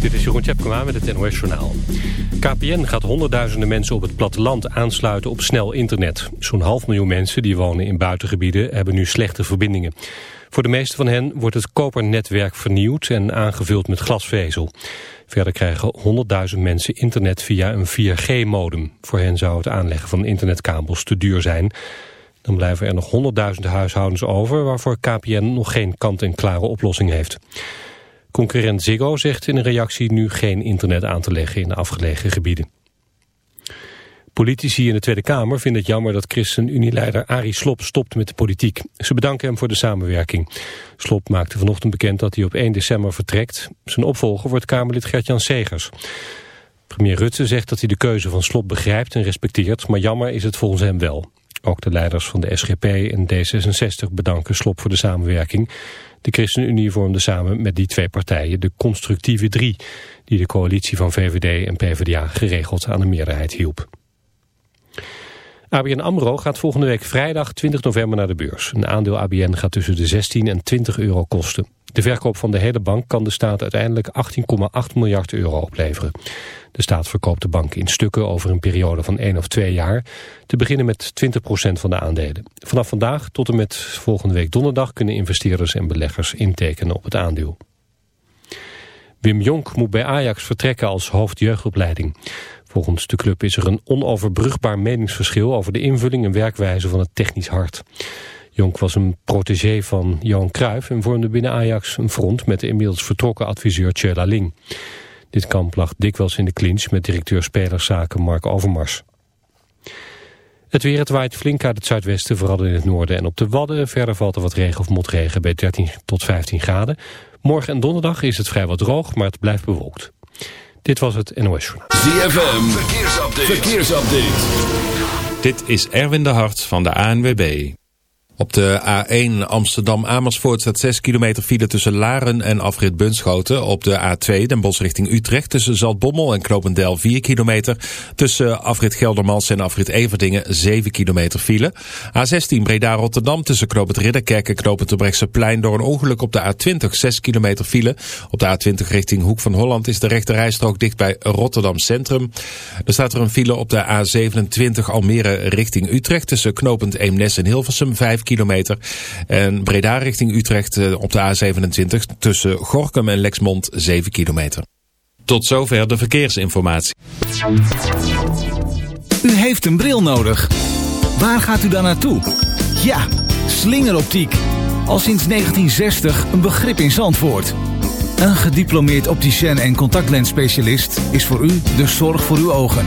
Dit is Jeroen Tjepkema met het NOS Journaal. KPN gaat honderdduizenden mensen op het platteland aansluiten op snel internet. Zo'n half miljoen mensen die wonen in buitengebieden hebben nu slechte verbindingen. Voor de meeste van hen wordt het kopernetwerk vernieuwd en aangevuld met glasvezel. Verder krijgen 100.000 mensen internet via een 4G-modem. Voor hen zou het aanleggen van internetkabels te duur zijn. Dan blijven er nog 100.000 huishoudens over... waarvoor KPN nog geen kant-en-klare oplossing heeft. Concurrent Ziggo zegt in een reactie nu geen internet aan te leggen in afgelegen gebieden. Politici in de Tweede Kamer vinden het jammer dat ChristenUnie-leider Arie Slob stopt met de politiek. Ze bedanken hem voor de samenwerking. Slob maakte vanochtend bekend dat hij op 1 december vertrekt. Zijn opvolger wordt Kamerlid Gert-Jan Segers. Premier Rutte zegt dat hij de keuze van Slob begrijpt en respecteert, maar jammer is het volgens hem wel. Ook de leiders van de SGP en D66 bedanken Slop voor de samenwerking. De ChristenUnie vormde samen met die twee partijen de constructieve drie... die de coalitie van VVD en PvdA geregeld aan de meerderheid hielp. ABN AMRO gaat volgende week vrijdag 20 november naar de beurs. Een aandeel ABN gaat tussen de 16 en 20 euro kosten. De verkoop van de hele bank kan de staat uiteindelijk 18,8 miljard euro opleveren. De staat verkoopt de bank in stukken over een periode van 1 of 2 jaar. Te beginnen met 20% van de aandelen. Vanaf vandaag tot en met volgende week donderdag kunnen investeerders en beleggers intekenen op het aandeel. Wim Jonk moet bij Ajax vertrekken als hoofdjeugdopleiding. Volgens de club is er een onoverbrugbaar meningsverschil over de invulling en werkwijze van het technisch hart. Jonk was een protégé van Johan Cruijff en vormde binnen Ajax een front met de inmiddels vertrokken adviseur Tjela Ling. Dit kamp lag dikwijls in de clinch met directeur spelerszaken Mark Overmars. Het weer, het waait flink uit het zuidwesten, vooral in het noorden en op de Wadden. Verder valt er wat regen of motregen bij 13 tot 15 graden. Morgen en donderdag is het vrijwel droog, maar het blijft bewolkt. Dit was het NOS Journaal. ZFM, verkeersupdate. verkeersupdate. Dit is Erwin de Hart van de ANWB. Op de A1 Amsterdam-Amersfoort staat 6 kilometer file tussen Laren en Afrit Bunschoten. Op de A2 Den Bosch richting Utrecht tussen Zaltbommel en Knopendel 4 kilometer. Tussen Afrit Geldermals en Afrit Everdingen 7 kilometer file. A16 Breda-Rotterdam tussen Knopend Ridderkerk en Knopend plein door een ongeluk op de A20 6 kilometer file. Op de A20 richting Hoek van Holland is de rechte rijstrook dicht bij Rotterdam Centrum. Er staat er een file op de A27 Almere richting Utrecht tussen Knopend Eemnes en Hilversum 5 kilometer. En Breda richting Utrecht eh, op de A27 tussen Gorkum en Lexmond 7 kilometer. Tot zover de verkeersinformatie. U heeft een bril nodig. Waar gaat u dan naartoe? Ja, slingeroptiek. Al sinds 1960 een begrip in Zandvoort. Een gediplomeerd opticien en contactlensspecialist is voor u de zorg voor uw ogen.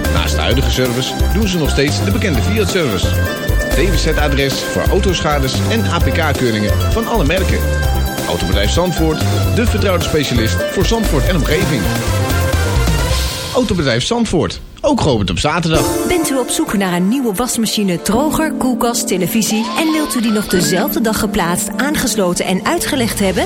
Naast de huidige service doen ze nog steeds de bekende Fiat-service. DWZ-adres voor autoschades en APK-keuringen van alle merken. Autobedrijf Zandvoort, de vertrouwde specialist voor Zandvoort en omgeving. Autobedrijf Zandvoort, ook geopend op zaterdag. Bent u op zoek naar een nieuwe wasmachine, droger, koelkast, televisie... en wilt u die nog dezelfde dag geplaatst, aangesloten en uitgelegd hebben?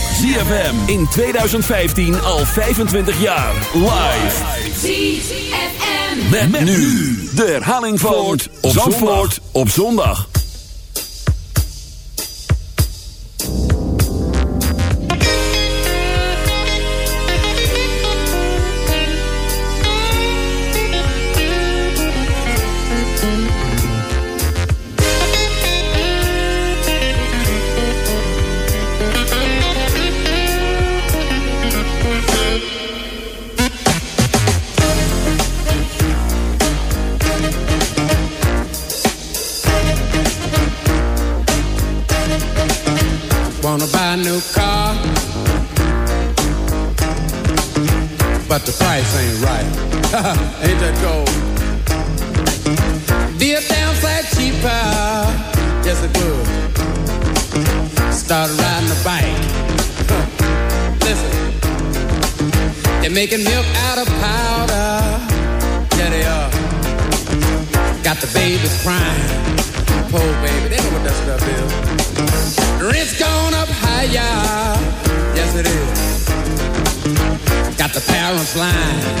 ZFM in 2015 al 25 jaar. Live. ZFM. Met, met nu de herhaling van Zandvoort op zondag. Line.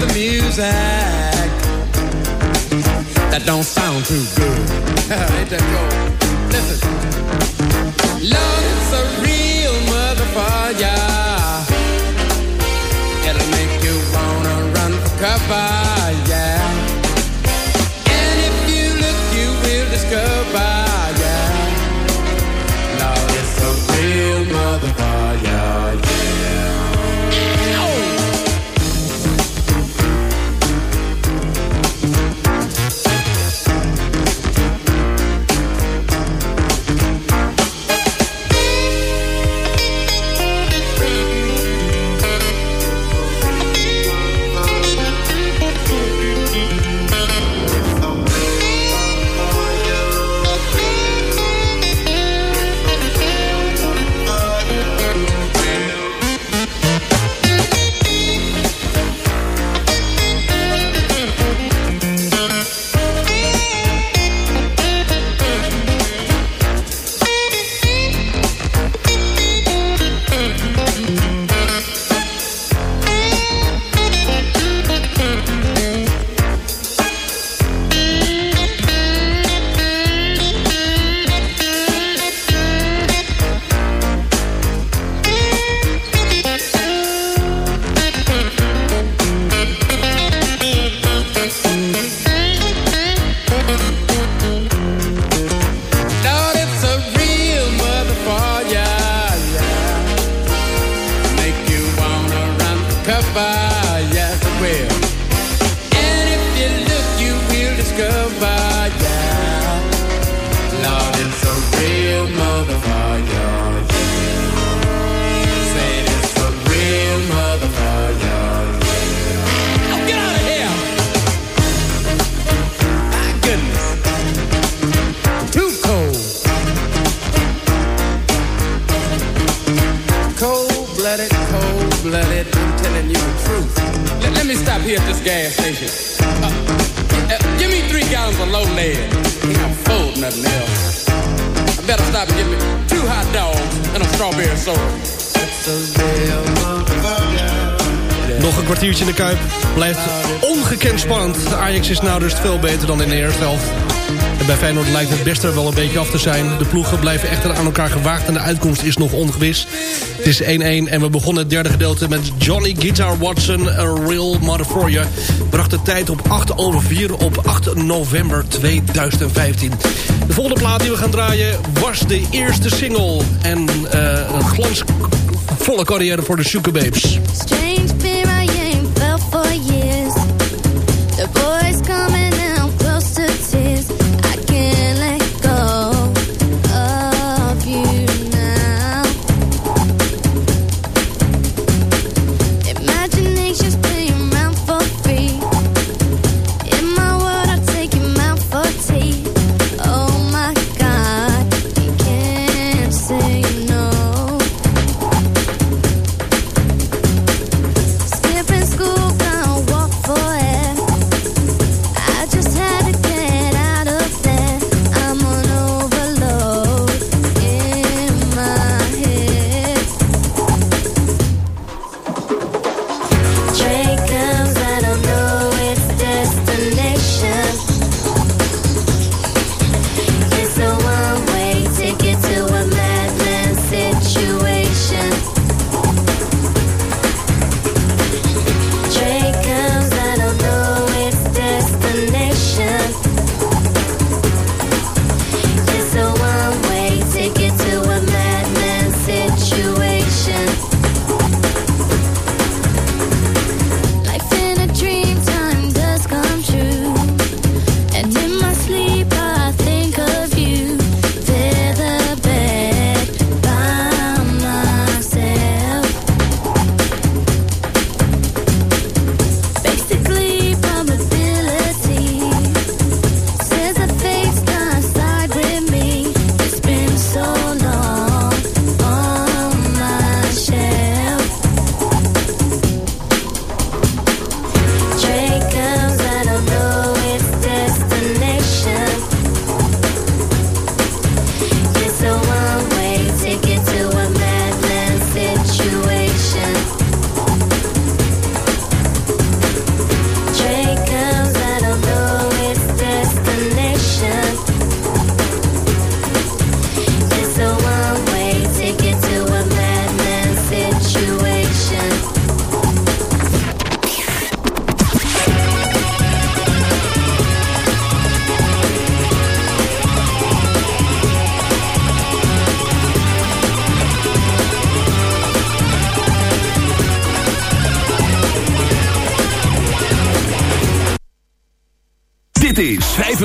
The music. That don't sound too good. Ain't that cold? Listen. Lord, it's a real motherfucker. It'll make you wanna run for cover, yeah. And if you look, you will discover, En bij Feyenoord lijkt het best er wel een beetje af te zijn. De ploegen blijven echter aan elkaar gewaagd en de uitkomst is nog ongewis. Het is 1-1 en we begonnen het derde gedeelte met Johnny Guitar Watson, A Real Mother For You. Bracht de tijd op 8 over 4 op 8 november 2015. De volgende plaat die we gaan draaien was de eerste single. En eh, een glansvolle carrière voor de Sugar Babes.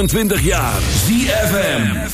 25 jaar. ZFM.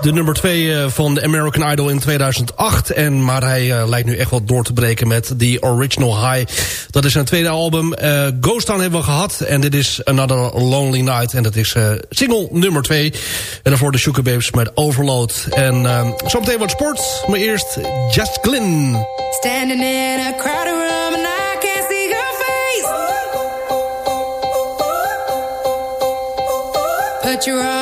de nummer 2 eh, van de American Idol in 2008. En, maar hij eh, lijkt nu echt wel door te breken met The Original High. Dat is zijn tweede album. Uh, Ghost Town hebben we gehad. En dit is Another Lonely Night. En dat is single nummer 2. En daarvoor de Sugarbabes met Overload. En uh, zometeen wat sport. Maar eerst Just Glynn. Standing in a crowded room and I can't see your face. Put your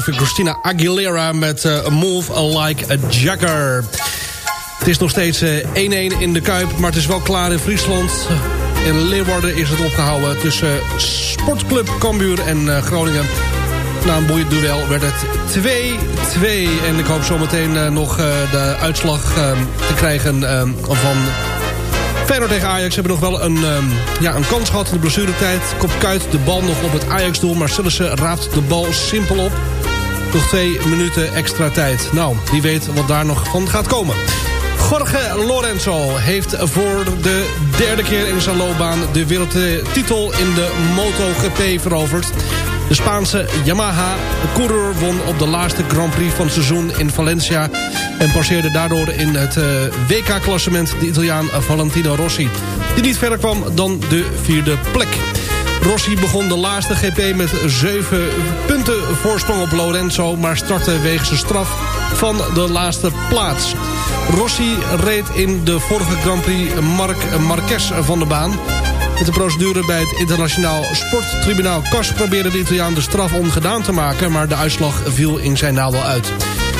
Christina Aguilera met uh, Move Like a Jagger. Het is nog steeds eh, 1-1 in de Kuip, maar het is wel klaar in Friesland. In Leeuwarden is het opgehouden tussen eh, Sportclub Cambuur en Groningen. Na een boeiend duel werd het 2-2. En ik hoop zometeen nog de uitslag ehm, te krijgen ehm, van Verder tegen Ajax hebben nog wel een, ehm, ja, een kans gehad in de blessuretijd. Kop Kuit de bal nog op het Ajax-doel, maar Sillissen raapt de bal simpel op nog twee minuten extra tijd. Nou, wie weet wat daar nog van gaat komen. Jorge Lorenzo heeft voor de derde keer in zijn loopbaan... de wereldtitel in de MotoGP veroverd. De Spaanse Yamaha coureur won op de laatste Grand Prix van het seizoen in Valencia... en passeerde daardoor in het eh, WK-klassement de Italiaan Valentino Rossi... die niet verder kwam dan de vierde plek. Rossi begon de laatste GP met 7 punten voorsprong op Lorenzo... maar startte wegens een straf van de laatste plaats. Rossi reed in de vorige Grand Prix Marc Marquez van de baan... Met de procedure bij het internationaal sporttribunaal CAS... probeerde de Italiaan de straf ongedaan te maken... maar de uitslag viel in zijn nadeel uit.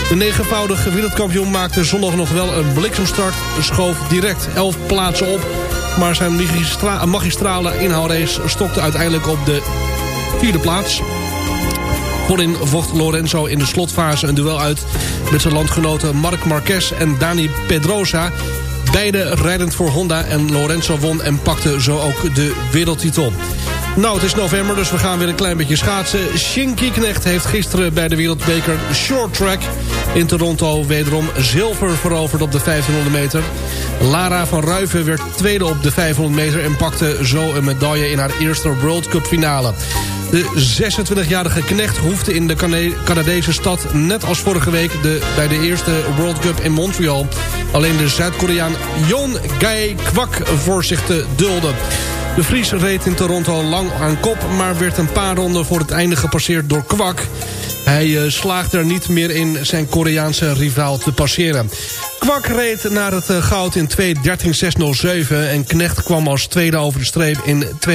De negenvoudige wereldkampioen maakte zondag nog wel een bliksemstart... schoof direct 11 plaatsen op... maar zijn magistra magistrale inhaalrace stokte uiteindelijk op de vierde plaats. Voorin vocht Lorenzo in de slotfase een duel uit... met zijn landgenoten Marc Marquez en Dani Pedrosa... Beide rijdend voor Honda en Lorenzo won en pakte zo ook de wereldtitel. Nou, het is november, dus we gaan weer een klein beetje schaatsen. Shinky Knecht heeft gisteren bij de wereldbeker Short Track in Toronto... wederom zilver veroverd op de 1500 meter. Lara van Ruiven werd tweede op de 500 meter... en pakte zo een medaille in haar eerste World Cup finale. De 26-jarige knecht hoefde in de Cana- Canadese stad... net als vorige week de, bij de eerste World Cup in Montreal... alleen de Zuid-Koreaan Yon Gae Kwak voor zich te dulden. De Fries reed in Toronto lang aan kop... maar werd een paar ronden voor het einde gepasseerd door Kwak. Hij eh, slaagde er niet meer in zijn Koreaanse rivaal te passeren. Kwak reed naar het eh, goud in 2.13.607... en Knecht kwam als tweede over de streep in 2.13.855.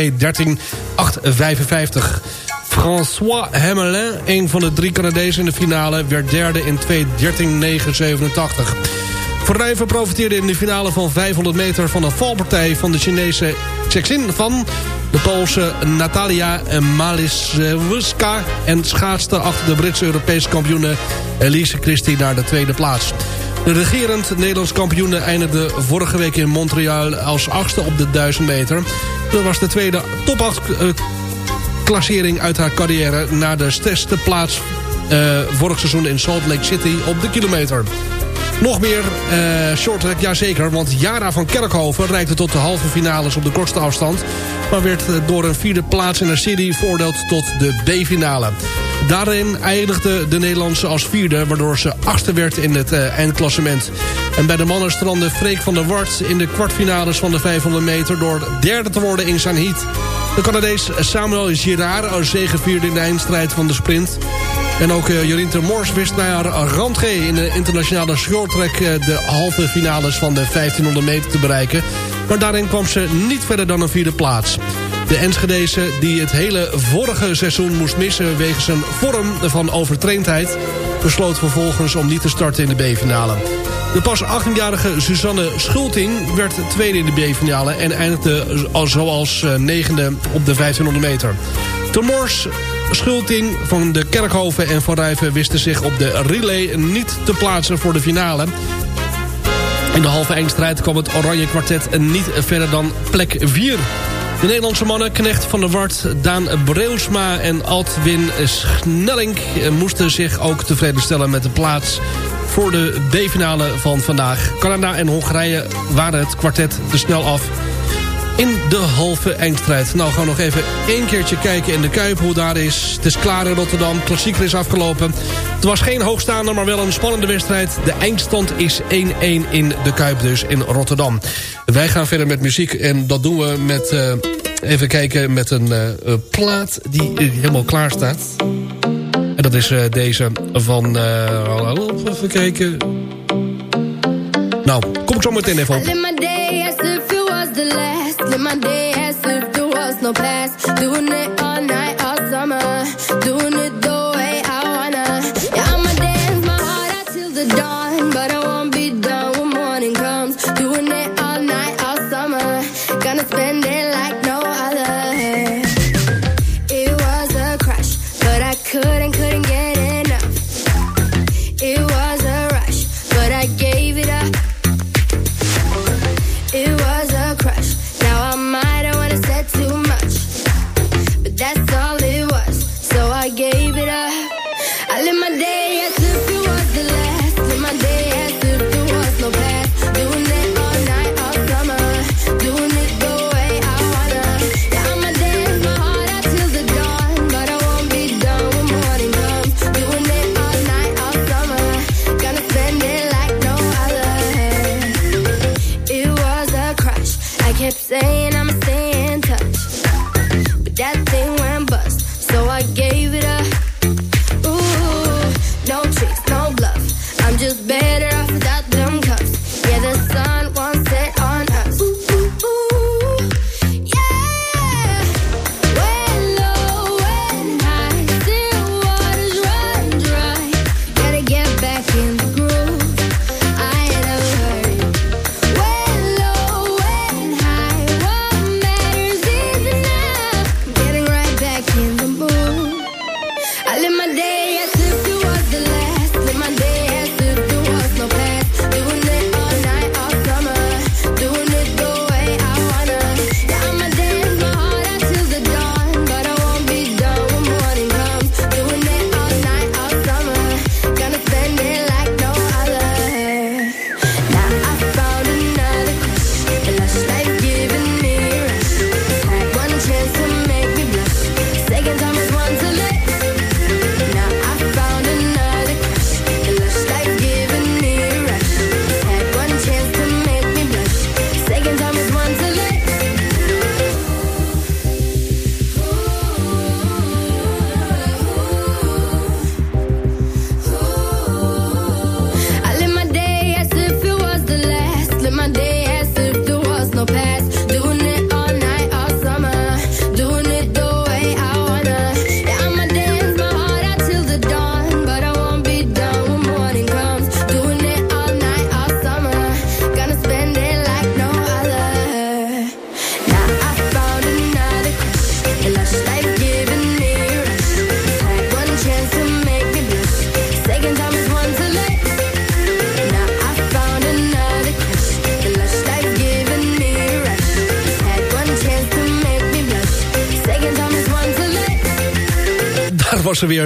François Hemelin, een van de drie Canadezen in de finale... werd derde in 2.13.987. Verrijven profiteerde in de finale van 500 meter... van een valpartij van de Chinese Chexin van... de Poolse Natalia Malisewska... en schaatste achter de Britse Europese kampioene Elise Christie naar de tweede plaats. De regerend Nederlands kampioene eindigde vorige week in Montreal... als achtste op de 1000 meter. Dat was de tweede top 8 klassering uit haar carrière... na de zesde plaats eh, vorig seizoen in Salt Lake City op de kilometer. Nog meer uh, shorttrack, jazeker, want Jara van Kerkhoven reikte tot de halve finales op de kortste afstand. Maar werd eh, door een vierde plaats in de serie veroordeeld tot de B-finale. Daarin eindigde de Nederlandse als vierde, waardoor ze achtste werd in het uh, eindklassement. En bij de mannen strandde Freek van der Wart in de kwartfinales van de 500 meter... door derde te worden in zijn heat. De Canadees Samuel Girard zegevierde in de eindstrijd van de sprint. En ook uh, Jorien Termors wist naar Randgee in de internationale shorttrack... Uh, de halve finales van de 1500 meter te bereiken. Maar daarin kwam ze niet verder dan een vierde plaats. De Enschedese die het hele vorige seizoen moest missen... wegens een vorm van overtraindheid... besloot vervolgens om niet te starten in de B-finale. De pas 18-jarige Suzanne Schulting werd tweede in de B-finale... en eindigde zoals negende op de 1500 meter. Termors Schulting van de Kerkhoven en Van Rijven wisten zich op de relay niet te plaatsen voor de finale. In de halve eindstrijd kwam het Oranje Kwartet niet verder dan plek 4. De Nederlandse mannen Knecht van der Wart, Daan Breusma en Altwin Snelling... moesten zich ook tevreden stellen met de plaats voor de B-finale van vandaag. Canada en Hongarije waren het kwartet te snel af in de halve eindstrijd. Nou, gaan we nog even één keertje kijken in de Kuip hoe daar is. Het is klaar in Rotterdam, klassieker is afgelopen. Het was geen hoogstaander, maar wel een spannende wedstrijd. De eindstand is 1-1 in de Kuip dus in Rotterdam. Wij gaan verder met muziek en dat doen we met... Uh, even kijken met een uh, plaat die helemaal klaar staat. En dat is uh, deze van... even kijken... Nou, kom ik zo meteen even op. My day as if there was no past. Doing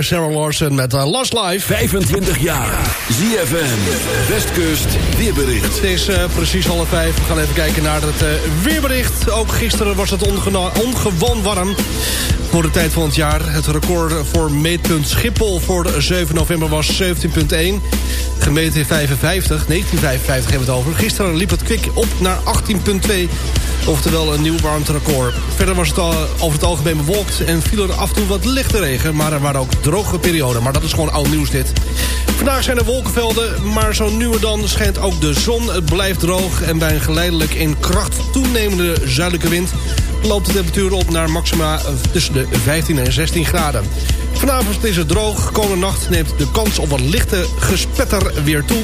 Sarah Larson met uh, Last Life. 25 jaar. ZFM. Westkust weerbericht. Het is uh, precies half vijf. We gaan even kijken naar het uh, weerbericht. Ook gisteren was het ongewoon warm voor de tijd van het jaar. Het record voor meetpunt Schiphol voor 7 november was 17,1. Gemeten in 55, 1955 hebben we het over. Gisteren liep het kwik op naar 18,2. Oftewel een nieuw warmterecord. Verder was het al over het algemeen bewolkt en viel er af en toe wat lichte regen. Maar er waren ook droge perioden. Maar dat is gewoon oud nieuws dit. Vandaag zijn er wolkenvelden, maar zo nu en dan schijnt ook de zon. Het blijft droog en bij een geleidelijk in kracht toenemende zuidelijke wind... loopt de temperatuur op naar maxima tussen de 15 en 16 graden. Vanavond is het droog. Komende nacht neemt de kans op wat lichte gespetter weer toe.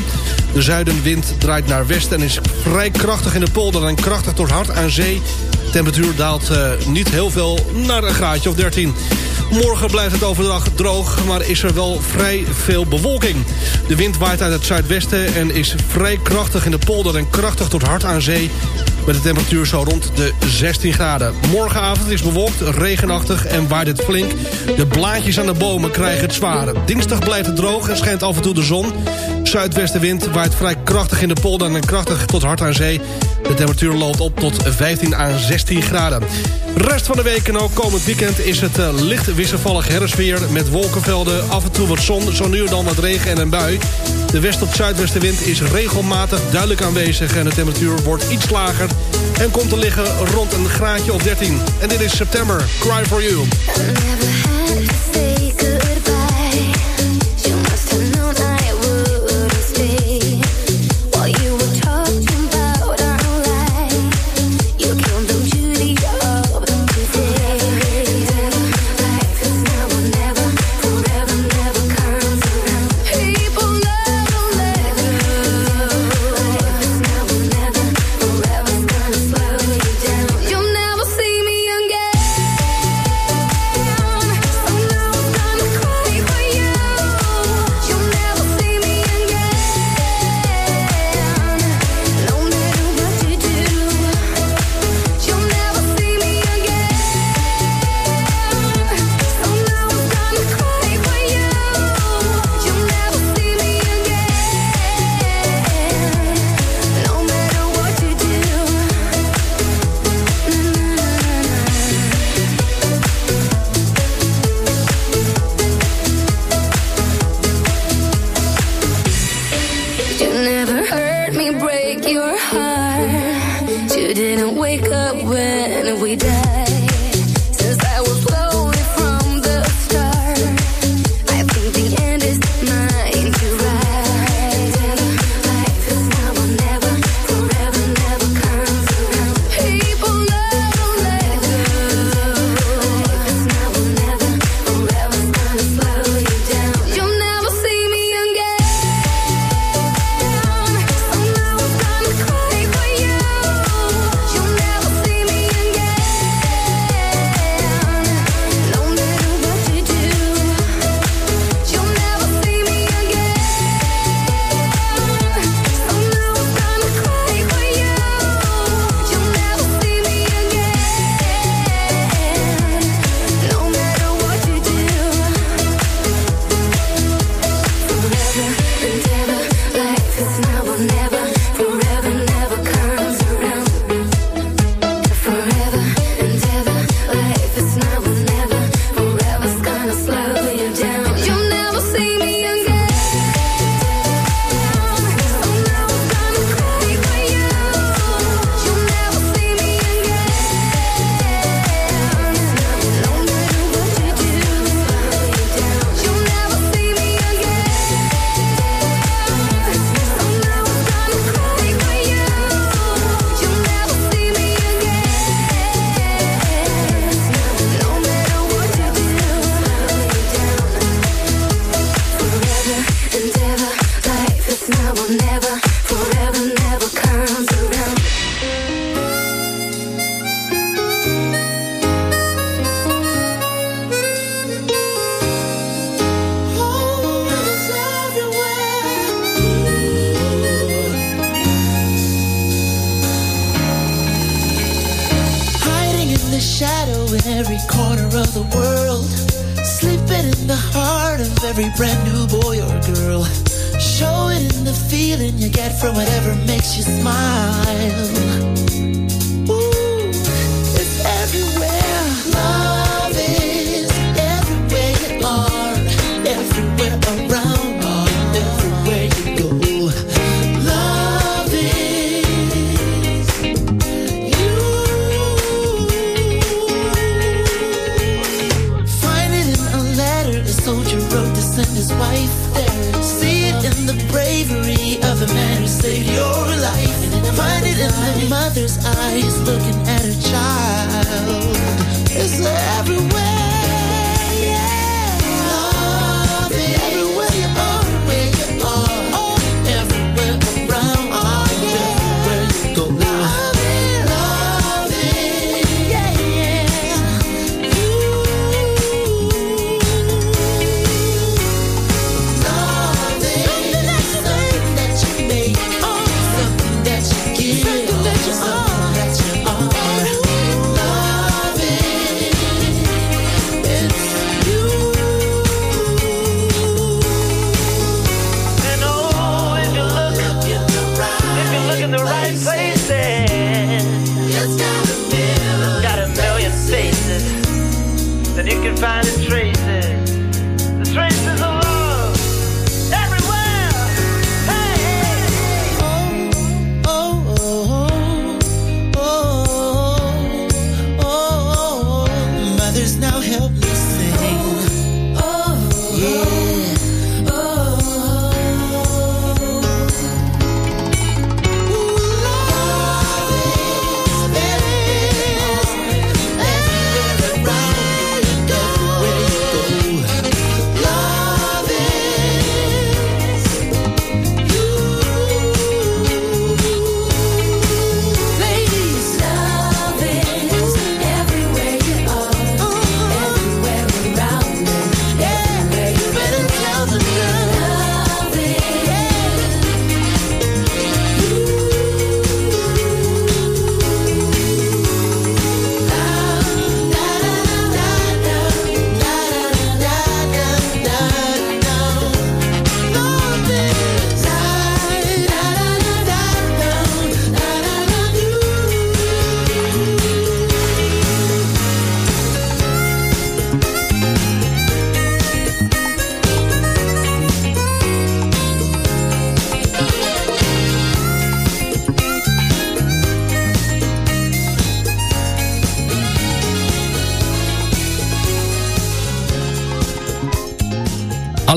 De zuidenwind draait naar west en is vrij krachtig in de polder... en krachtig tot hard aan zee. De temperatuur daalt uh, niet heel veel naar een graadje of 13. Morgen blijft het overdag droog, maar is er wel vrij veel bewolking. De wind waait uit het zuidwesten en is vrij krachtig in de polder... en krachtig tot hard aan zee met de temperatuur zo rond de 16 graden. Morgenavond is bewolkt, regenachtig en waait het flink. De blaadjes aan de bomen krijgen het zware. Dinsdag blijft het droog en schijnt af en toe de zon. Zuidwestenwind waait vrij krachtig in de polder en krachtig tot hard aan zee. De temperatuur loopt op tot 15 à 16 graden. Rest van de week en ook komend weekend is het uh, licht wisselvallig herfstweer... met wolkenvelden, af en toe wat zon, zo nu en dan wat regen en een bui. De west- tot zuidwestenwind is regelmatig duidelijk aanwezig... en de temperatuur wordt iets lager en komt te liggen rond een graadje of 13. En dit is September, Cry For You.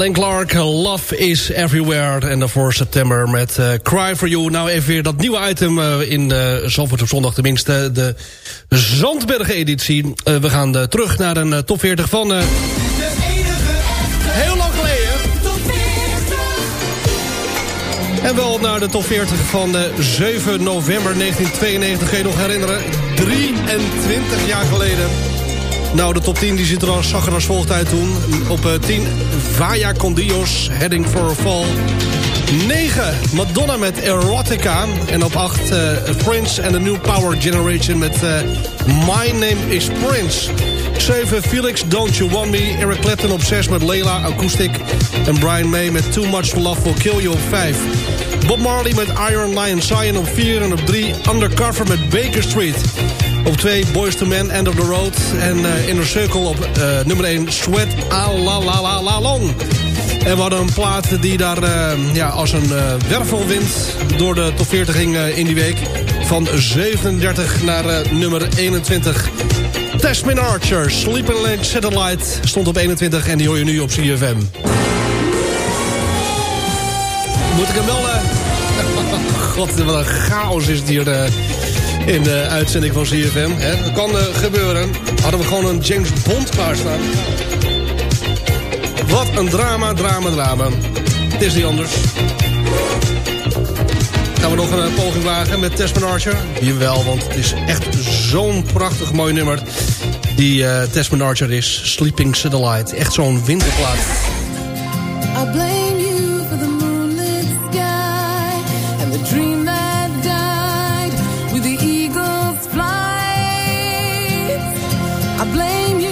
Alain Clark, Love is Everywhere. En daarvoor september met eh, Cry for You. Nou even weer dat nieuwe item eh, in uh, Zandvoort op zondag. Tenminste, de Zandbergen-editie. Eh, we gaan terug naar een top 40 van... eh, heel lang geleden. En wel naar de top 40 van eh, 7 november 1992. Kun je nog herinneren? 23 jaar geleden. Nou, de top 10 die ziet er al, zag er als volgt uit toen. Op eh, 10, Vaya con Dios, Heading for a Fall. 9, Madonna met Erotica. En op 8, eh, Prince and the New Power Generation met eh, My Name is Prince. 7, Felix, Don't You Want Me. Eric Clapton op 6 met Layla, Acoustic. En Brian May met Too Much Love Will Kill You op 5. Bob Marley met Iron Lion Cyan op 4. En op 3, Undercover met Baker Street. Op 2 Boys to Men, End of the Road. En eh, Inner Circle op eh, nummer 1 Sweat a la la la la long. En we hadden een plaat die daar eh, ja, als een wervelwind door de top 40 ging in die week. Van 37 naar nummer 21. Tasmin Archer, Sleeping Lake Satellite stond op 21 en die hoor je nu op CFM. Moet ik hem wel... eh, God, wat een chaos is het hier in de uitzending van CFM. Hè? Dat kan eh, gebeuren. Hadden we gewoon een James Bond klaarstaan. Wat een drama, drama, drama. Het is niet anders. Gaan we nog een eh, poging wagen met Tesman Archer? Jawel, want het is echt zo'n prachtig mooi nummer. Die Tesman Archer is. Sleeping Satellite. Echt zo'n winterplaat. I blame you.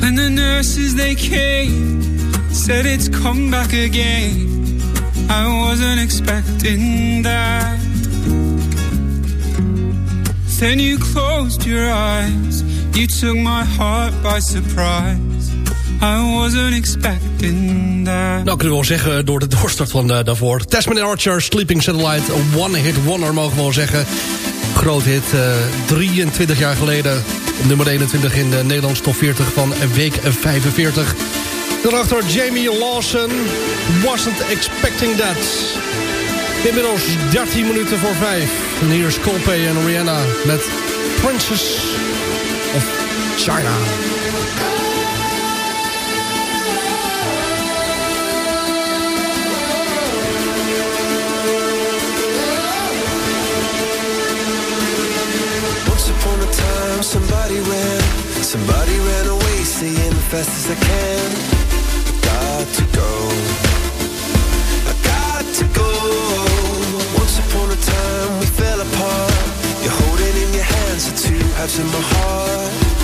When the nurses they came, said it's come back again. I wasn't expecting that. Then you closed your eyes. You took my heart by surprise. I wasn't expecting that. Nou, kunnen we wel zeggen door de doorstart van eh, daarvoor. Tasman Archer, Sleeping Satellite, een one-hit wonder mogen we wel zeggen. Groot hit, eh, 23 jaar geleden. Nummer 21 in de Nederlandse top 40 van week 45. Daarachter Jamie Lawson, Wasn't Expecting That. Inmiddels 13 minuten voor 5. En hier is Coldplay en Rihanna met Princess of China. Somebody ran, somebody ran away, saying fast as I can. I got to go, I got to go. Once upon a time, we fell apart. You're holding in your hands the two halves of my heart.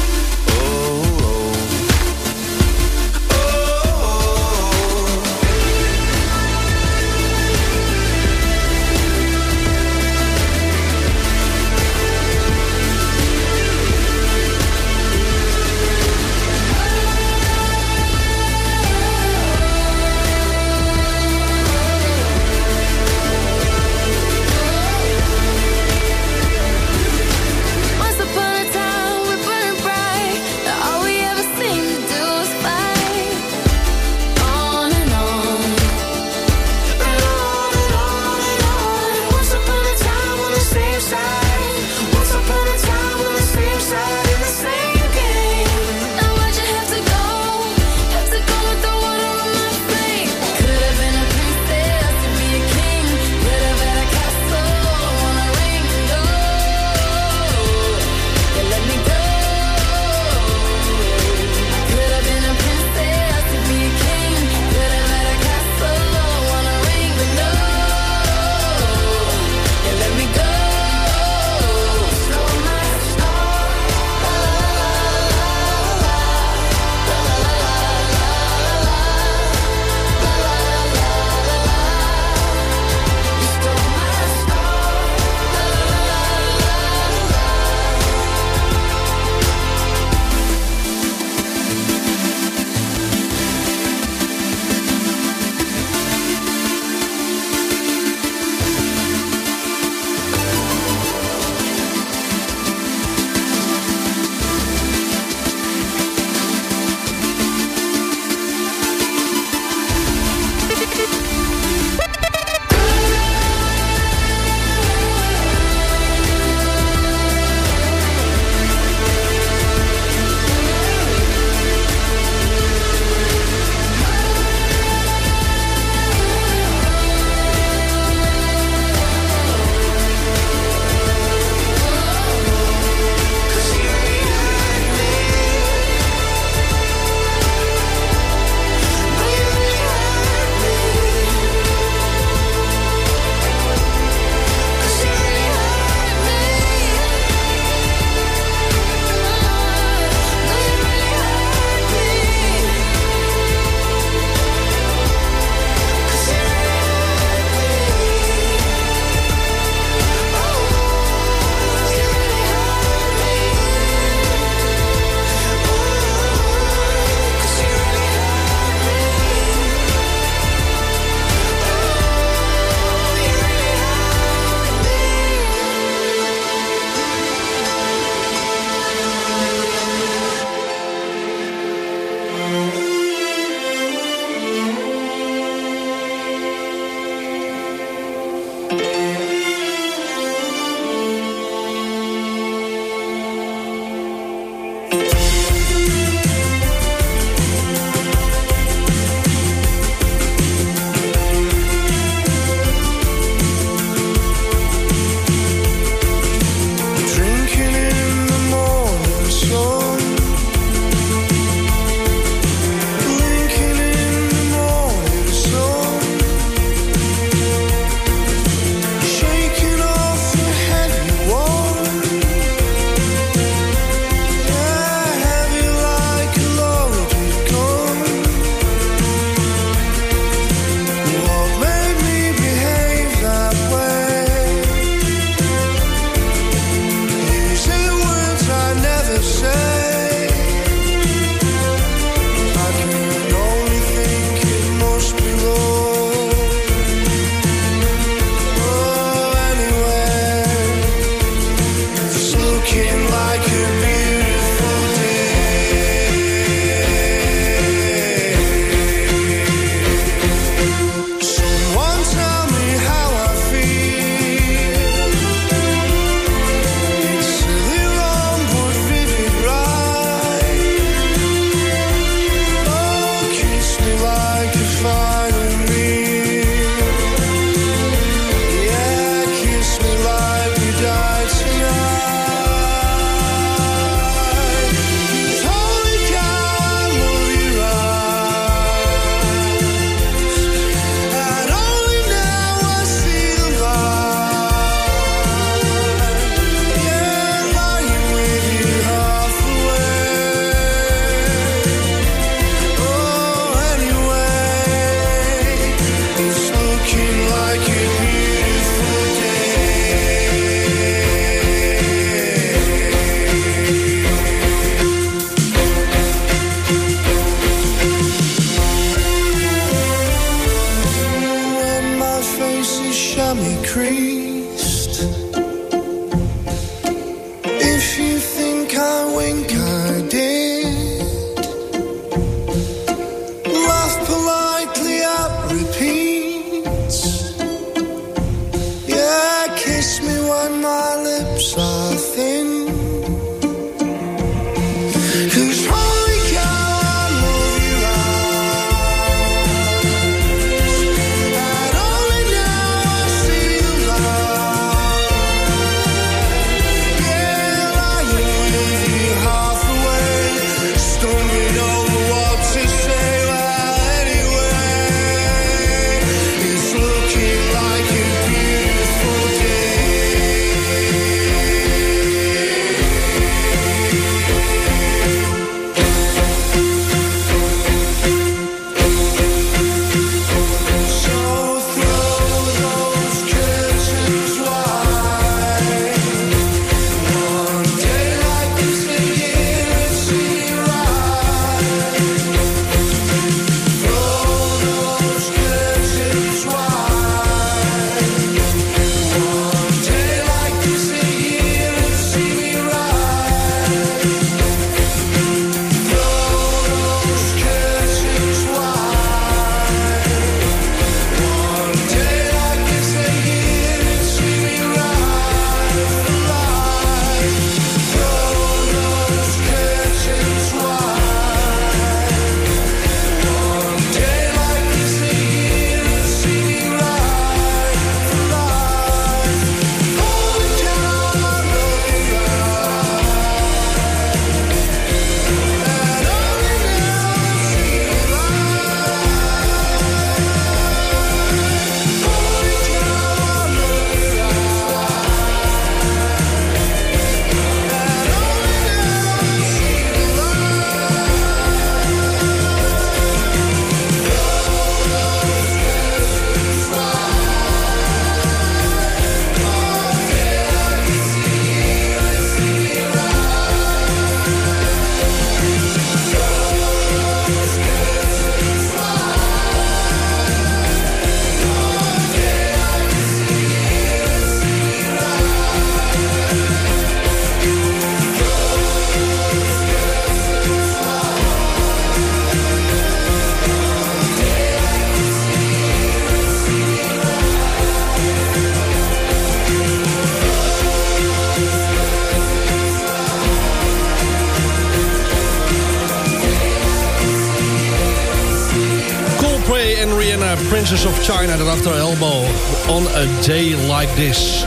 China, daarachter Elbow. On a day like this.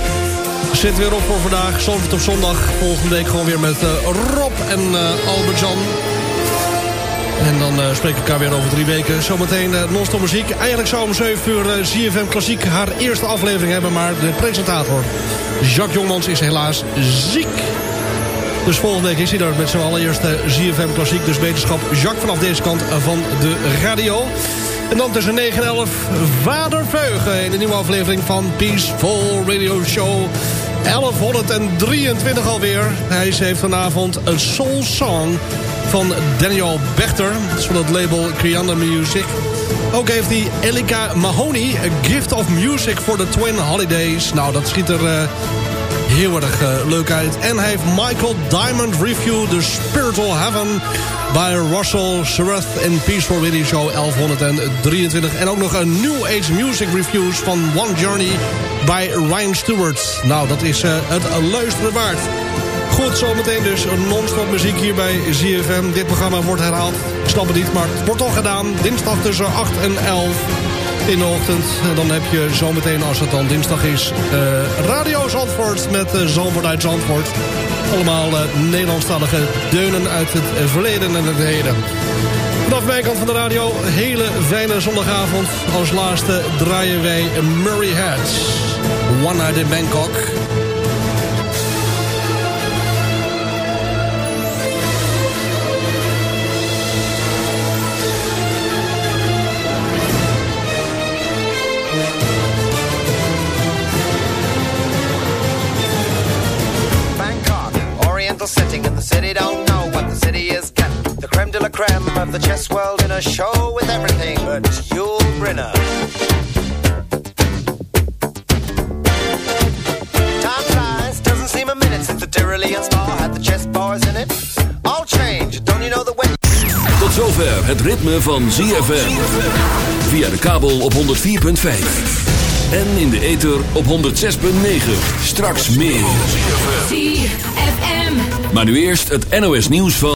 Zitten weer op voor vandaag, Zandvoort op zondag. Volgende week gewoon weer met eh, Rob en eh, Albert-Jan. En dan uh, spreken we elkaar weer over drie weken. Zometeen uh, non-stop muziek. Eigenlijk zou om 7 uur uh, ZFM Klassiek haar eerste aflevering hebben... maar de presentator Jacques Jongmans is helaas ziek. Dus volgende week is hij er met zijn allereerste ZFM Klassiek. Dus wetenschap Jacques vanaf deze kant van de radio. En dan tussen 9 en 11 Vader Veugen in de nieuwe aflevering van Peaceful Radio Show 1123 alweer. Hij heeft vanavond een soul song van Daniel Bechter. Dat is van het label Creanda Music. Ook heeft hij Elika Mahoney, A Gift of Music for the Twin Holidays. Nou, dat schiet er... Uh, heel erg uh, leuk uit. En hij heeft Michael Diamond Review The Spiritual Heaven... bij Russell Sherath in Peaceful Radio Show 1123. En ook nog een New Age Music Reviews van One Journey... bij Ryan Stewart. Nou, dat is uh, het luisteren waard. Goed, zometeen dus non-stop muziek hier bij ZFM. Dit programma wordt herhaald. Ik snap het niet, maar het wordt toch gedaan. Dinsdag tussen 8 en 11 in de ochtend. En dan heb je zometeen, als het dan dinsdag is... Uh, Radio Zandvoort met uh, Zandvoort uit Zandvoort. Allemaal uh, Nederlandstalige deunen uit het verleden en het heden. Vanaf mijn kant van de radio, hele fijne zondagavond. Als laatste draaien wij Murray Heads. One Night in Bangkok. Creme of the chess world in a show with everything but Yul Brynner. Time flies, doesn't seem a minute since the Tyrolean spa had the chess bars in it. All change, don't you know the way? Tot zover het ritme van ZFM. Via de kabel op 104.5. En in de ether op 106.9. Straks meer. ZFM. Maar nu eerst het NOS nieuws van...